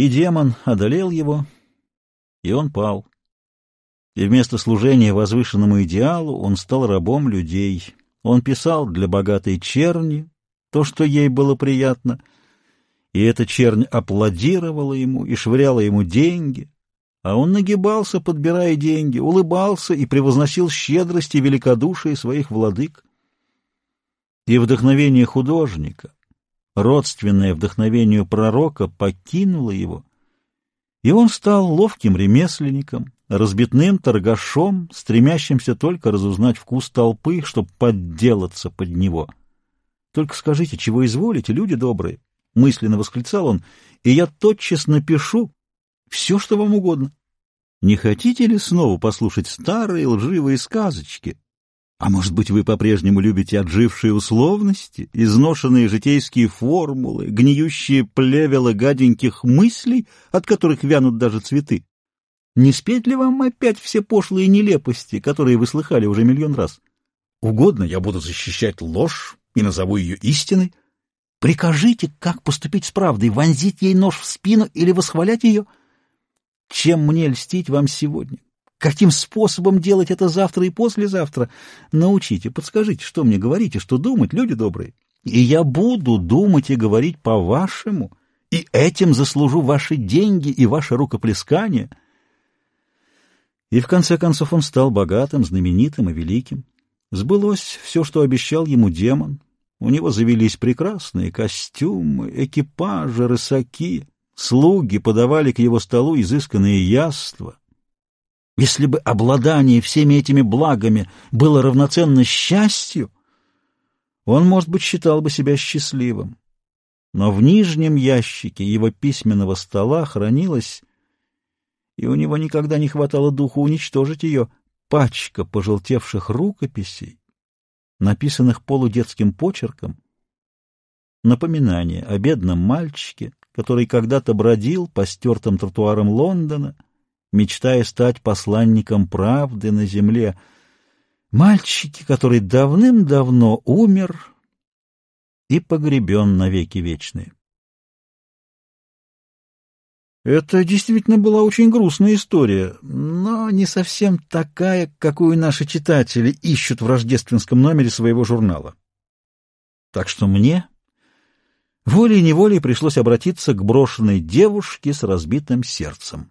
И демон одолел его, и он пал. И вместо служения возвышенному идеалу он стал рабом людей. Он писал для богатой черни то, что ей было приятно, и эта чернь аплодировала ему и швыряла ему деньги, а он нагибался, подбирая деньги, улыбался и превозносил щедрость и великодушие своих владык. И вдохновение художника, родственное вдохновению пророка, покинуло его, и он стал ловким ремесленником, разбитным торгашом, стремящимся только разузнать вкус толпы, чтобы подделаться под него. «Только скажите, чего изволите, люди добрые?» — мысленно восклицал он, — «и я тотчас напишу все, что вам угодно. Не хотите ли снова послушать старые лживые сказочки?» А может быть, вы по-прежнему любите отжившие условности, изношенные житейские формулы, гниющие плевела гаденьких мыслей, от которых вянут даже цветы? Не спеть ли вам опять все пошлые нелепости, которые вы слыхали уже миллион раз? Угодно я буду защищать ложь и назову ее истиной. Прикажите, как поступить с правдой, вонзить ей нож в спину или восхвалять ее? Чем мне льстить вам сегодня? Каким способом делать это завтра и послезавтра? Научите, подскажите, что мне говорить и что думать, люди добрые. И я буду думать и говорить по-вашему, и этим заслужу ваши деньги и ваше рукоплескание. И в конце концов он стал богатым, знаменитым и великим. Сбылось все, что обещал ему демон. У него завелись прекрасные костюмы, экипажи, рысаки. Слуги подавали к его столу изысканные яства, если бы обладание всеми этими благами было равноценно счастью, он, может быть, считал бы себя счастливым. Но в нижнем ящике его письменного стола хранилась, и у него никогда не хватало духу уничтожить ее, пачка пожелтевших рукописей, написанных полудетским почерком, напоминание о бедном мальчике, который когда-то бродил по стертым тротуарам Лондона, мечтая стать посланником правды на земле. Мальчики, который давным-давно умер и погребен навеки вечные. Это действительно была очень грустная история, но не совсем такая, какую наши читатели ищут в рождественском номере своего журнала. Так что мне волей-неволей пришлось обратиться к брошенной девушке с разбитым сердцем.